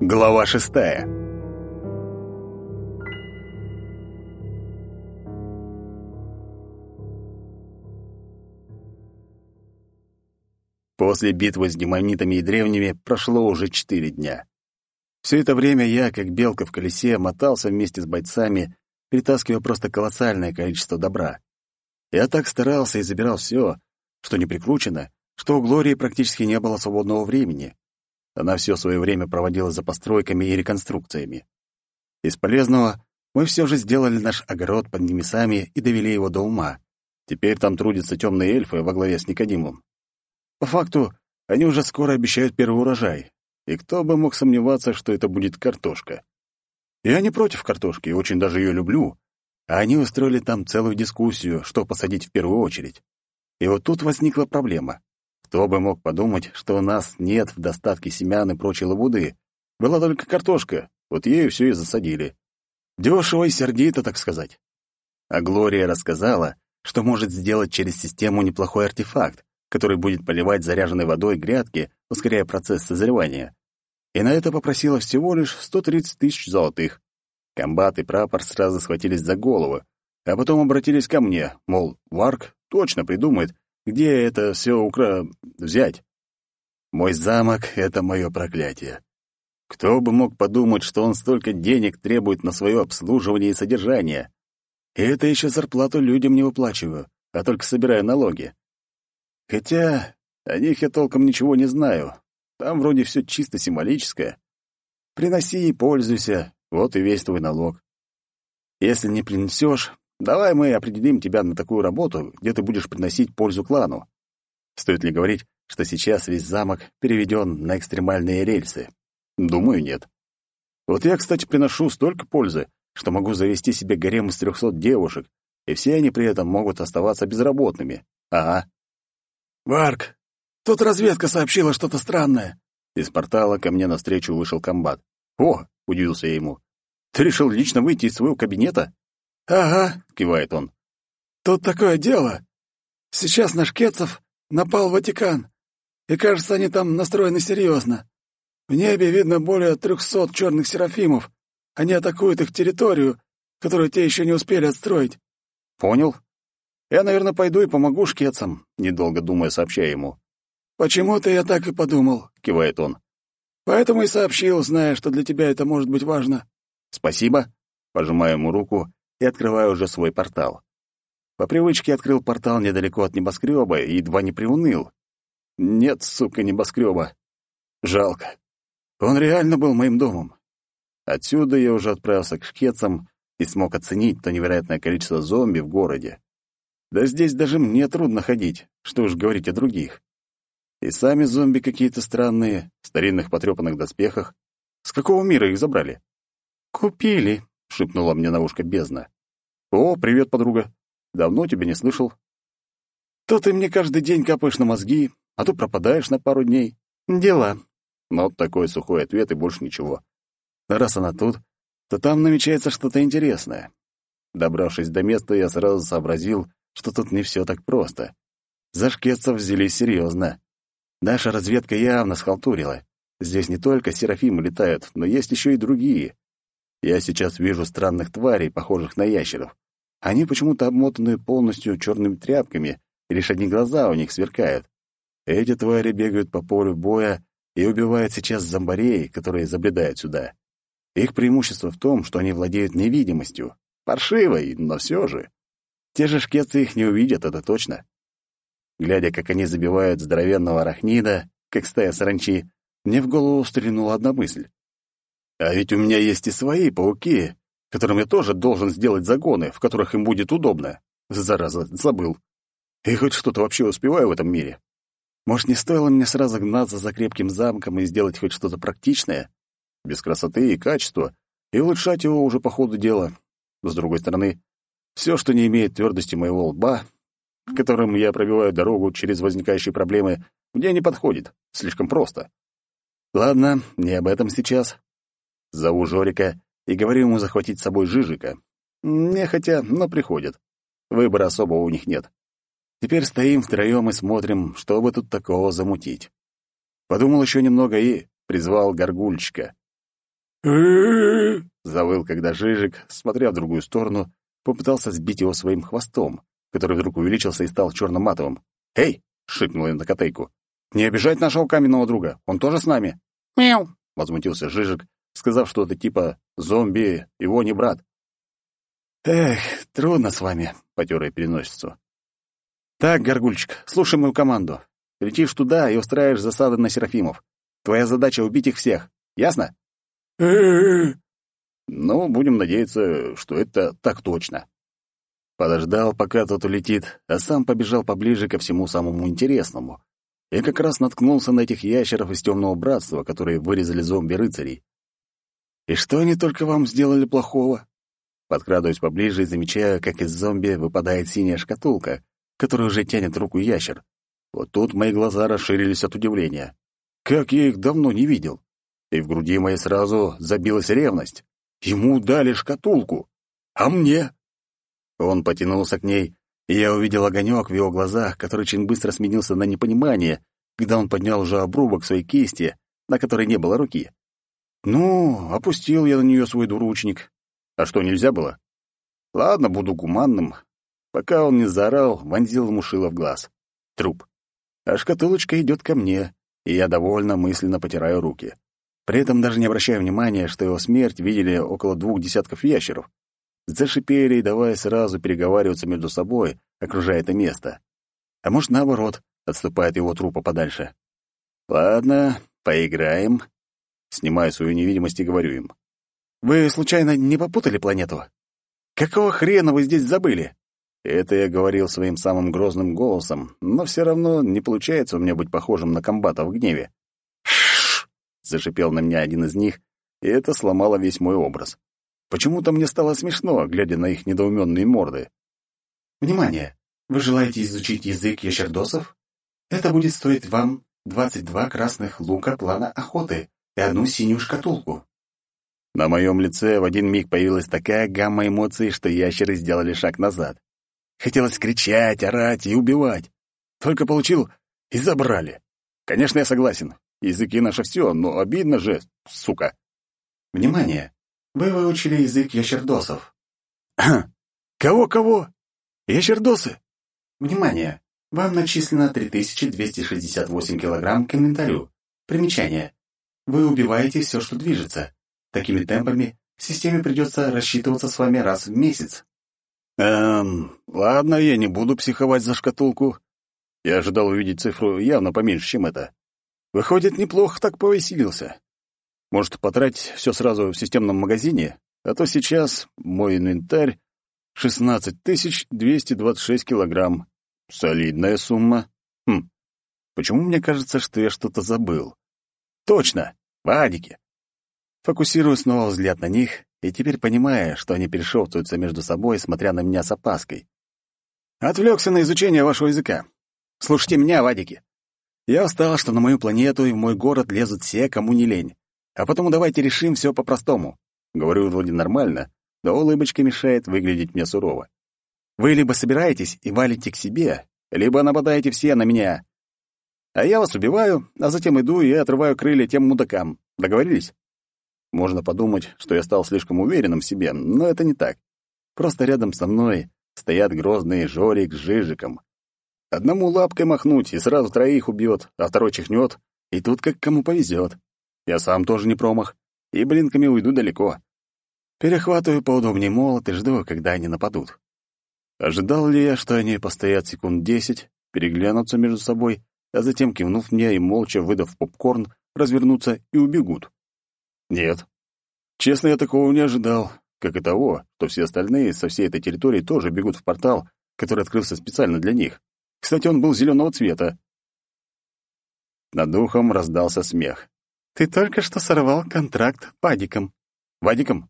Глава шестая. После битвы с демонитами и древними прошло уже четыре дня. Все это время я, как белка в колесе, мотался вместе с бойцами, перетаскивая просто колоссальное количество добра. Я так старался и забирал все, что не прикручено, что у Глории практически не было свободного времени. Она все свое время проводила за постройками и реконструкциями. Из полезного мы все же сделали наш огород под немесами и довели его до ума. Теперь там трудятся темные эльфы во главе с Никодимом. По факту, они уже скоро обещают первый урожай. И кто бы мог сомневаться, что это будет картошка. Я не против картошки, очень даже ее люблю. А они устроили там целую дискуссию, что посадить в первую очередь. И вот тут возникла проблема. Кто бы мог подумать, что у нас нет в достатке семян и прочей лабуды. Была только картошка, вот ею все и засадили. Дешево и сердито, так сказать. А Глория рассказала, что может сделать через систему неплохой артефакт, который будет поливать заряженной водой грядки, ускоряя процесс созревания. И на это попросила всего лишь 130 тысяч золотых. Комбат и прапор сразу схватились за голову, а потом обратились ко мне, мол, Варк точно придумает, где это все укра... взять. Мой замок — это мое проклятие. Кто бы мог подумать, что он столько денег требует на свое обслуживание и содержание. И это еще зарплату людям не выплачиваю, а только собираю налоги. Хотя о них я толком ничего не знаю. Там вроде все чисто символическое. Приноси и пользуйся, вот и весь твой налог. Если не принесешь, давай мы определим тебя на такую работу, где ты будешь приносить пользу клану. Стоит ли говорить, что сейчас весь замок переведен на экстремальные рельсы? Думаю, нет. Вот я, кстати, приношу столько пользы, что могу завести себе гарем из трехсот девушек, и все они при этом могут оставаться безработными. Ага. «Варк, тут разведка сообщила что-то странное». Из портала ко мне навстречу вышел комбат. «О!» — удивился я ему. «Ты решил лично выйти из своего кабинета?» «Ага», — кивает он. «Тут такое дело. Сейчас наш Кетцев напал в Ватикан, и, кажется, они там настроены серьезно. В небе видно более трехсот черных серафимов. Они атакуют их территорию, которую те еще не успели отстроить». «Понял. Я, наверное, пойду и помогу шкетцам», — недолго думая, сообщаю ему. «Почему-то я так и подумал», — кивает он. «Поэтому и сообщил, зная, что для тебя это может быть важно». «Спасибо», — пожимаю ему руку и открываю уже свой портал. По привычке открыл портал недалеко от небоскреба и едва не приуныл. Нет, сука, небоскреба. Жалко. Он реально был моим домом. Отсюда я уже отправился к шкетцам и смог оценить то невероятное количество зомби в городе. Да здесь даже мне трудно ходить, что уж говорить о других. И сами зомби какие-то странные, в старинных потрепанных доспехах. С какого мира их забрали? «Купили», — шепнула мне на ушко бездна. «О, привет, подруга. Давно тебя не слышал». «То ты мне каждый день капаешь на мозги, а то пропадаешь на пару дней. Дела». Но такой сухой ответ и больше ничего. Раз она тут, то там намечается что-то интересное. Добравшись до места, я сразу сообразил, что тут не все так просто. За шкетцев взялись серьезно. Наша разведка явно схалтурила. Здесь не только серафимы летают, но есть еще и другие. Я сейчас вижу странных тварей, похожих на ящеров. Они почему-то обмотаны полностью черными тряпками, и лишь одни глаза у них сверкают. Эти твари бегают по полю боя и убивают сейчас зомбарей, которые забредают сюда. Их преимущество в том, что они владеют невидимостью. Паршивой, но все же. Те же шкетцы их не увидят, это точно. Глядя, как они забивают здоровенного арахнида, как стая саранчи, мне в голову стрельнула одна мысль. А ведь у меня есть и свои пауки, которым я тоже должен сделать загоны, в которых им будет удобно. Зараза, забыл. И хоть что-то вообще успеваю в этом мире. Может, не стоило мне сразу гнаться за крепким замком и сделать хоть что-то практичное? Без красоты и качества, и улучшать его уже по ходу дела. С другой стороны, все, что не имеет твердости моего лба, которым я пробиваю дорогу через возникающие проблемы, мне не подходит. Слишком просто. Ладно, не об этом сейчас. Зову Жорика и говорю ему захватить с собой Жижика. Нехотя, но приходит. Выбора особого у них нет. Теперь стоим втроем и смотрим, что бы тут такого замутить. Подумал еще немного и призвал горгульчика. Завыл, когда Жижик, смотря в другую сторону, попытался сбить его своим хвостом, который вдруг увеличился и стал черно-матовым. «Эй!» — шикнул я на котейку. «Не обижать нашего каменного друга, он тоже с нами!» «Мяу!» — возмутился Жижик, сказав что-то типа «зомби, его не брат». «Эх, трудно с вами», — потер переносицу. «Так, Горгульчик, слушай мою команду. Летишь туда и устраиваешь засады на Серафимов. Твоя задача — убить их всех. Ясно?» «Ну, будем надеяться, что это так точно». Подождал, пока тот улетит, а сам побежал поближе ко всему самому интересному. И как раз наткнулся на этих ящеров из Темного Братства, которые вырезали зомби-рыцарей. «И что они только вам сделали плохого?» Подкрадываюсь поближе и замечаю, как из зомби выпадает синяя шкатулка, которую уже тянет руку ящер. Вот тут мои глаза расширились от удивления. Как я их давно не видел. И в груди моей сразу забилась ревность. Ему дали шкатулку. А мне? Он потянулся к ней, и я увидел огонек в его глазах, который очень быстро сменился на непонимание, когда он поднял уже обрубок своей кисти, на которой не было руки. Ну, опустил я на нее свой двуручник. А что, нельзя было? Ладно, буду гуманным. Пока он не заорал, вонзил ему шило в глаз. Труп. А шкатулочка идет ко мне, и я довольно мысленно потираю руки. При этом даже не обращая внимания, что его смерть видели около двух десятков ящеров. Зашипели и давая сразу переговариваться между собой, окружая это место. А может, наоборот, отступает его трупа подальше. Ладно, поиграем. Снимаю свою невидимость и говорю им. Вы, случайно, не попутали планету? Какого хрена вы здесь забыли? Это я говорил своим самым грозным голосом, но все равно не получается у меня быть похожим на комбата в гневе зашипел на меня один из них, и это сломало весь мой образ. Почему-то мне стало смешно, глядя на их недоуменные морды. Внимание! Вы желаете изучить язык ящердосов? Это будет стоить вам 22 красных лука плана охоты и одну синюю шкатулку. На моем лице в один миг появилась такая гамма эмоций, что ящеры сделали шаг назад. Хотелось кричать, орать и убивать. Только получил и забрали. Конечно, я согласен. Языки наше все, но обидно же, сука. Внимание! Вы выучили язык ящердосов. Кого-кого? Ящердосы? Внимание! Вам начислено 3268 килограмм к инвентарю. Примечание. Вы убиваете все, что движется. Такими темпами системе придется рассчитываться с вами раз в месяц. Эм, ладно, я не буду психовать за шкатулку. Я ожидал увидеть цифру явно поменьше, чем это. Выходит, неплохо так повеселился. Может, потратить все сразу в системном магазине? А то сейчас мой инвентарь 16 226 килограмм. Солидная сумма. Хм, почему мне кажется, что я что-то забыл? Точно, вадики. Фокусирую снова взгляд на них, и теперь понимая, что они перешептываются между собой, смотря на меня с опаской. Отвлекся на изучение вашего языка. Слушайте меня, вадики. Я устал, что на мою планету и в мой город лезут все, кому не лень. А потому давайте решим все по-простому. Говорю вроде нормально, но улыбочка мешает выглядеть мне сурово. Вы либо собираетесь и валите к себе, либо нападаете все на меня. А я вас убиваю, а затем иду и отрываю крылья тем мудакам. Договорились? Можно подумать, что я стал слишком уверенным в себе, но это не так. Просто рядом со мной стоят грозные Жорик с Жижиком. Одному лапкой махнуть, и сразу троих убьет, а второй чихнет, и тут как кому повезет. Я сам тоже не промах, и блинками уйду далеко. Перехватываю поудобнее молот и жду, когда они нападут. Ожидал ли я, что они постоят секунд десять, переглянутся между собой, а затем, кивнув мне и молча выдав попкорн, развернутся и убегут? Нет. Честно, я такого не ожидал, как и того, что все остальные со всей этой территории тоже бегут в портал, который открылся специально для них. Кстати, он был зеленого цвета. Над духом раздался смех. «Ты только что сорвал контракт Вадиком». «Вадиком?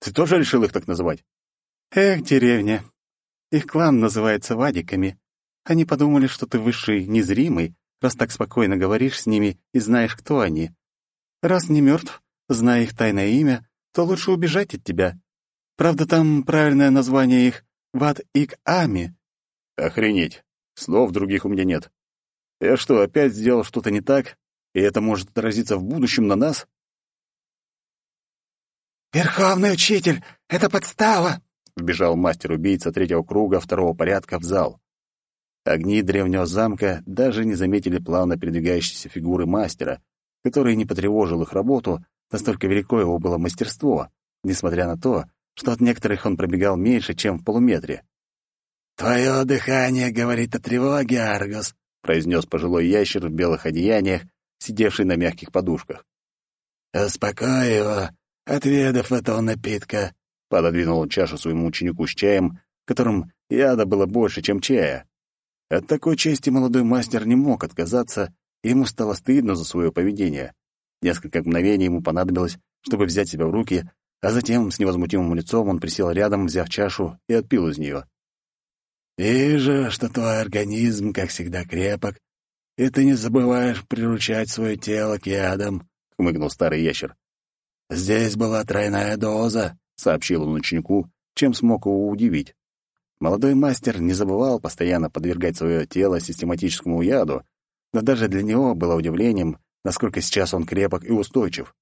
Ты тоже решил их так называть?» «Эх, деревня. Их клан называется Вадиками. Они подумали, что ты высший незримый, раз так спокойно говоришь с ними и знаешь, кто они. Раз не мертв, зная их тайное имя, то лучше убежать от тебя. Правда, там правильное название их — Вад-Ик-Ами». «Охренеть! Слов других у меня нет. Я что, опять сделал что-то не так, и это может отразиться в будущем на нас? «Верховный учитель, это подстава!» — вбежал мастер-убийца третьего круга второго порядка в зал. Огни древнего замка даже не заметили плавно передвигающейся фигуры мастера, который не потревожил их работу, настолько велико его было мастерство, несмотря на то, что от некоторых он пробегал меньше, чем в полуметре. «Твое дыхание говорит о тревоге, Аргос», — произнес пожилой ящер в белых одеяниях, сидевший на мягких подушках. «Успокой его, отведав этого напитка», — пододвинул чашу своему ученику с чаем, которым яда было больше, чем чая. От такой чести молодой мастер не мог отказаться, и ему стало стыдно за свое поведение. Несколько мгновений ему понадобилось, чтобы взять себя в руки, а затем с невозмутимым лицом он присел рядом, взяв чашу, и отпил из нее. «Вижу, что твой организм, как всегда, крепок, и ты не забываешь приручать свое тело к ядам», — хмыкнул старый ящер. «Здесь была тройная доза», — сообщил он ученику, чем смог его удивить. Молодой мастер не забывал постоянно подвергать свое тело систематическому яду, но даже для него было удивлением, насколько сейчас он крепок и устойчив.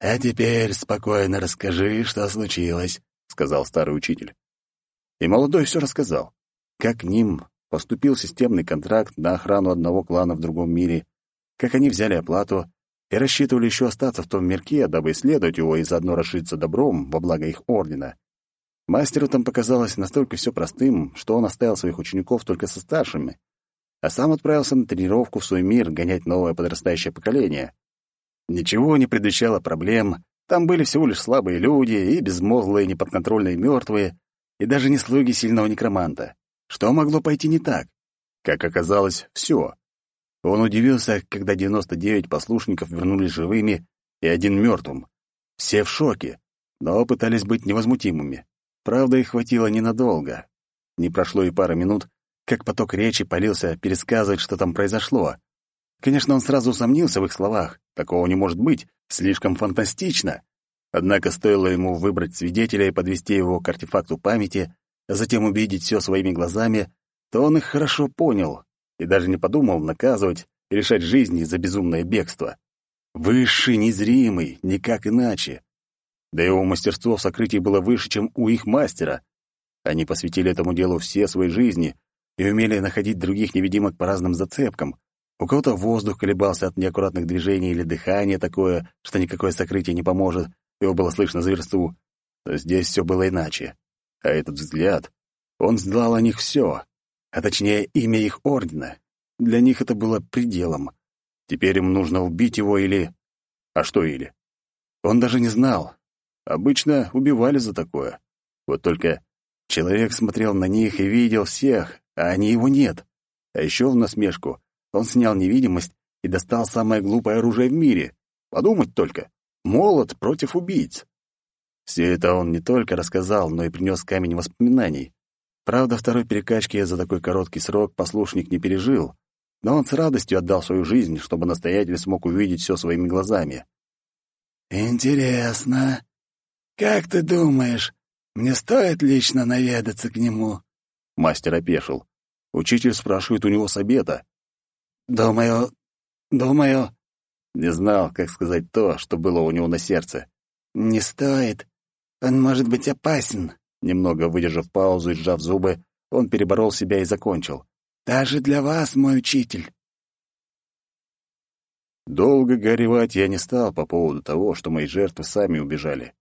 «А теперь спокойно расскажи, что случилось», — сказал старый учитель. И молодой все рассказал. Как к ним поступил системный контракт на охрану одного клана в другом мире, как они взяли оплату и рассчитывали еще остаться в том мирке, дабы исследовать его и заодно расшириться добром во благо их ордена. Мастеру там показалось настолько все простым, что он оставил своих учеников только со старшими, а сам отправился на тренировку в свой мир гонять новое подрастающее поколение. Ничего не предвещало проблем, там были всего лишь слабые люди и безмозглые, неподконтрольные мертвые, и даже не слуги сильного некроманта. Что могло пойти не так? Как оказалось, все. Он удивился, когда 99 послушников вернулись живыми и один мертвым. Все в шоке, но пытались быть невозмутимыми. Правда, их хватило ненадолго. Не прошло и пары минут, как поток речи полился пересказывать, что там произошло. Конечно, он сразу усомнился в их словах. Такого не может быть, слишком фантастично. Однако стоило ему выбрать свидетеля и подвести его к артефакту памяти, а затем увидеть все своими глазами, то он их хорошо понял и даже не подумал наказывать и лишать жизни за безумное бегство. Высший, незримый, никак иначе. Да его мастерство в сокрытии было выше, чем у их мастера. Они посвятили этому делу все свои жизни и умели находить других невидимок по разным зацепкам. У кого-то воздух колебался от неаккуратных движений или дыхание такое, что никакое сокрытие не поможет, его было слышно за версту. Но здесь все было иначе. А этот взгляд, он знал о них все, а точнее имя их ордена. Для них это было пределом. Теперь им нужно убить его или... А что или? Он даже не знал, Обычно убивали за такое. Вот только человек смотрел на них и видел всех, а они его нет. А еще в насмешку он снял невидимость и достал самое глупое оружие в мире. Подумать только. Молот против убийц. Все это он не только рассказал, но и принес камень воспоминаний. Правда, второй перекачки за такой короткий срок послушник не пережил, но он с радостью отдал свою жизнь, чтобы настоятель смог увидеть все своими глазами. «Интересно», «Как ты думаешь, мне стоит лично наведаться к нему?» Мастер опешил. Учитель спрашивает у него совета. «Думаю... думаю...» Не знал, как сказать то, что было у него на сердце. «Не стоит. Он может быть опасен». Немного выдержав паузу и сжав зубы, он переборол себя и закончил. «Даже для вас, мой учитель». Долго горевать я не стал по поводу того, что мои жертвы сами убежали.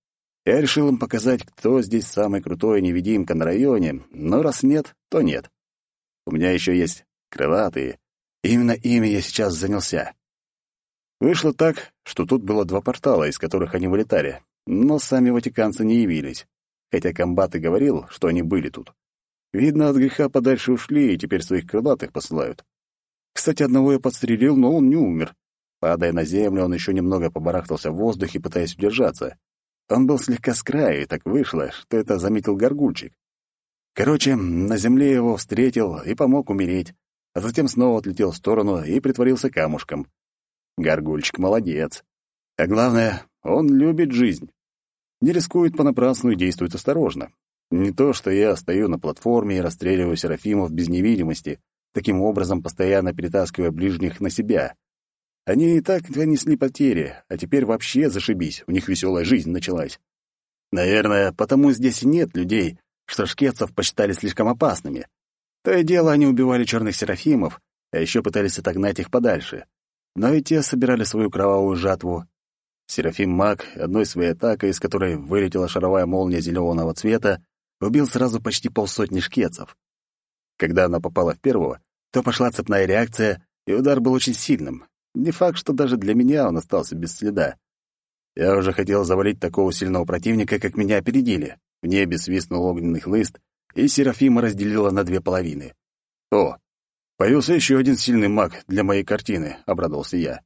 Я решил им показать, кто здесь самый крутой невидимка на районе, но раз нет, то нет. У меня еще есть крылатые. Именно ими я сейчас занялся. Вышло так, что тут было два портала, из которых они вылетали, но сами ватиканцы не явились, хотя комбат и говорил, что они были тут. Видно, от греха подальше ушли и теперь своих крылатых посылают. Кстати, одного я подстрелил, но он не умер. Падая на землю, он еще немного побарахтался в воздухе, пытаясь удержаться. Он был слегка с краю, и так вышло, что это заметил горгульчик. Короче, на земле его встретил и помог умереть, а затем снова отлетел в сторону и притворился камушком. Горгульчик молодец. А главное, он любит жизнь. Не рискует понапрасну и действует осторожно. Не то, что я стою на платформе и расстреливаю серафимов без невидимости, таким образом постоянно перетаскивая ближних на себя. Они и так несли потери, а теперь вообще зашибись, у них веселая жизнь началась. Наверное, потому здесь и нет людей, что шкетцев посчитали слишком опасными. То и дело они убивали черных серафимов, а еще пытались отогнать их подальше. Но и те собирали свою кровавую жатву. Серафим Маг, одной своей атакой, из которой вылетела шаровая молния зеленого цвета, убил сразу почти полсотни шкетцев. Когда она попала в первого, то пошла цепная реакция, и удар был очень сильным. Не факт, что даже для меня он остался без следа. Я уже хотел завалить такого сильного противника, как меня опередили. В небе свистнул огненный хлыст, и Серафима разделила на две половины. «О, появился еще один сильный маг для моей картины», — обрадовался я.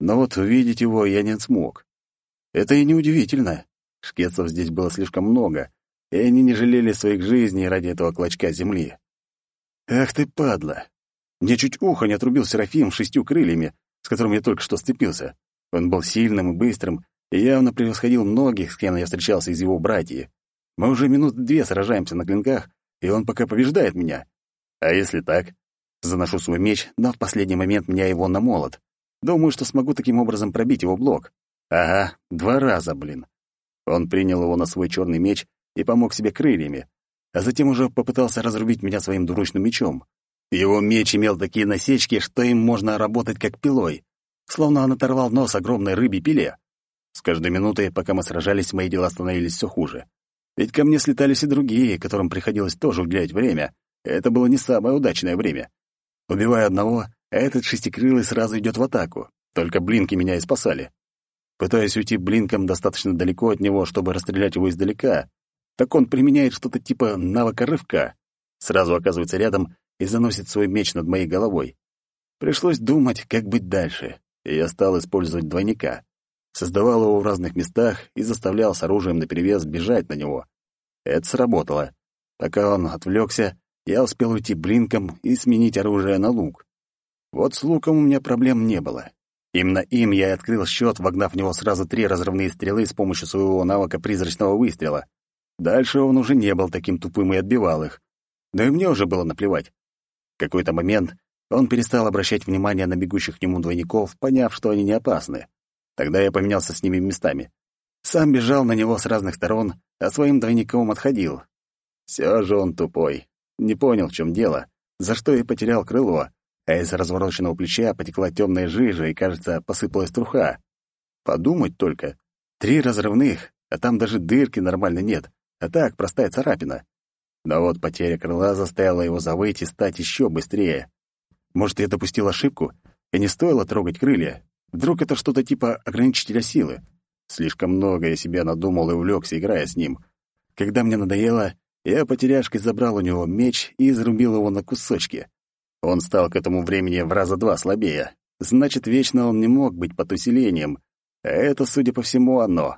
Но вот увидеть его я не смог. Это и неудивительно. Шкетцев здесь было слишком много, и они не жалели своих жизней ради этого клочка земли. «Ах ты, падла! Мне чуть ухо не отрубил Серафим шестью крыльями, которым я только что сцепился. Он был сильным и быстрым, и явно превосходил многих, с кем я встречался из его братьев. Мы уже минут две сражаемся на клинках, и он пока побеждает меня. А если так? Заношу свой меч, но в последний момент меня его на молот. Думаю, что смогу таким образом пробить его блок. Ага, два раза, блин. Он принял его на свой черный меч и помог себе крыльями, а затем уже попытался разрубить меня своим дурочным мечом. Его меч имел такие насечки, что им можно работать как пилой, словно он оторвал нос огромной рыбе пиле. С каждой минутой, пока мы сражались, мои дела становились все хуже. Ведь ко мне слетались и другие, которым приходилось тоже уделять время. Это было не самое удачное время. Убивая одного, этот шестикрылый сразу идет в атаку. Только блинки меня и спасали. Пытаясь уйти блинком достаточно далеко от него, чтобы расстрелять его издалека, так он применяет что-то типа навыка рывка. Сразу оказывается рядом и заносит свой меч над моей головой. Пришлось думать, как быть дальше, и я стал использовать двойника. Создавал его в разных местах и заставлял с оружием наперевес бежать на него. Это сработало. Пока он отвлекся, я успел уйти блинком и сменить оружие на лук. Вот с луком у меня проблем не было. Именно им я и открыл счет, вогнав в него сразу три разрывные стрелы с помощью своего навыка призрачного выстрела. Дальше он уже не был таким тупым и отбивал их. Но и мне уже было наплевать. Какой-то момент он перестал обращать внимание на бегущих к нему двойников, поняв, что они не опасны. Тогда я поменялся с ними местами. Сам бежал на него с разных сторон, а своим двойником отходил. Все же он тупой. Не понял, в чем дело, за что и потерял крыло, а из развороченного плеча потекла темная жижа и, кажется, посыпалась труха. Подумать только. Три разрывных, а там даже дырки нормально нет, а так простая царапина. Но вот потеря крыла заставила его завыть и стать еще быстрее. Может, я допустил ошибку, и не стоило трогать крылья. Вдруг это что-то типа ограничителя силы. Слишком много я себя надумал и увлекся, играя с ним. Когда мне надоело, я потеряшкой забрал у него меч и изрубил его на кусочки. Он стал к этому времени в раза два слабее. Значит, вечно он не мог быть под усилением. А это, судя по всему, оно.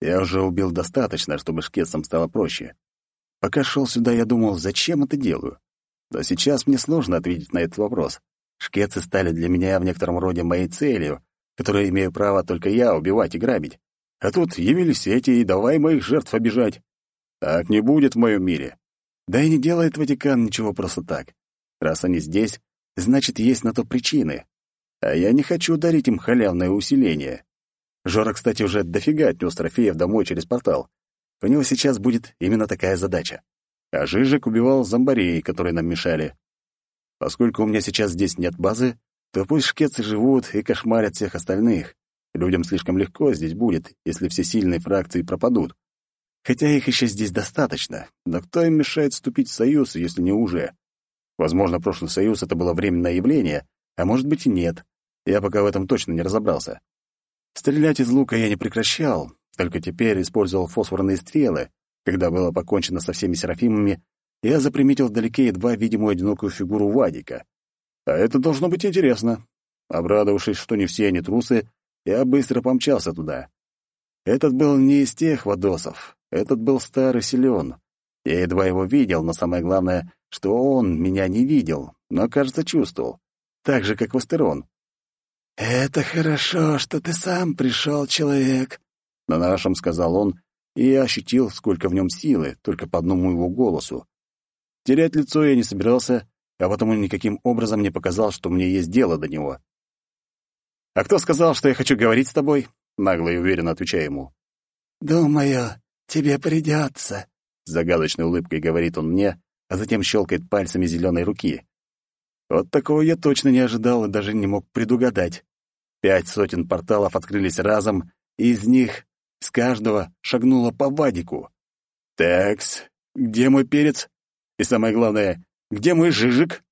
Я уже убил достаточно, чтобы шкетцам стало проще. Пока шел сюда, я думал, зачем это делаю. Но сейчас мне сложно ответить на этот вопрос. Шкетцы стали для меня в некотором роде моей целью, которую имею право только я убивать и грабить. А тут явились эти и давай моих жертв обижать. Так не будет в моем мире. Да и не делает Ватикан ничего просто так. Раз они здесь, значит, есть на то причины. А я не хочу дарить им халявное усиление. Жора, кстати, уже дофига отнес трофеев домой через портал. У него сейчас будет именно такая задача. А Жижик убивал зомбарей, которые нам мешали. Поскольку у меня сейчас здесь нет базы, то пусть шкетцы живут и кошмарят всех остальных. Людям слишком легко здесь будет, если все сильные фракции пропадут. Хотя их еще здесь достаточно, но кто им мешает вступить в союз, если не уже? Возможно, прошлый союз — это было временное явление, а может быть и нет. Я пока в этом точно не разобрался. Стрелять из лука я не прекращал, только теперь использовал фосфорные стрелы. Когда было покончено со всеми серафимами, я заприметил вдалеке едва видимую одинокую фигуру Вадика. А это должно быть интересно. Обрадовавшись, что не все они трусы, я быстро помчался туда. Этот был не из тех водосов. Этот был старый силен. Я едва его видел, но самое главное, что он меня не видел, но, кажется, чувствовал. Так же, как Вастерон. «Это хорошо, что ты сам пришел, человек», — на нашем сказал он, и я ощутил, сколько в нем силы, только по одному его голосу. Терять лицо я не собирался, а потому никаким образом не показал, что мне есть дело до него. «А кто сказал, что я хочу говорить с тобой?» — нагло и уверенно отвечаю ему. «Думаю, тебе придется», — с загадочной улыбкой говорит он мне, а затем щелкает пальцами зеленой руки. Вот такого я точно не ожидал и даже не мог предугадать. Пять сотен порталов открылись разом, и из них с каждого шагнула по вадику. Такс, где мой перец? И самое главное, где мой жижик?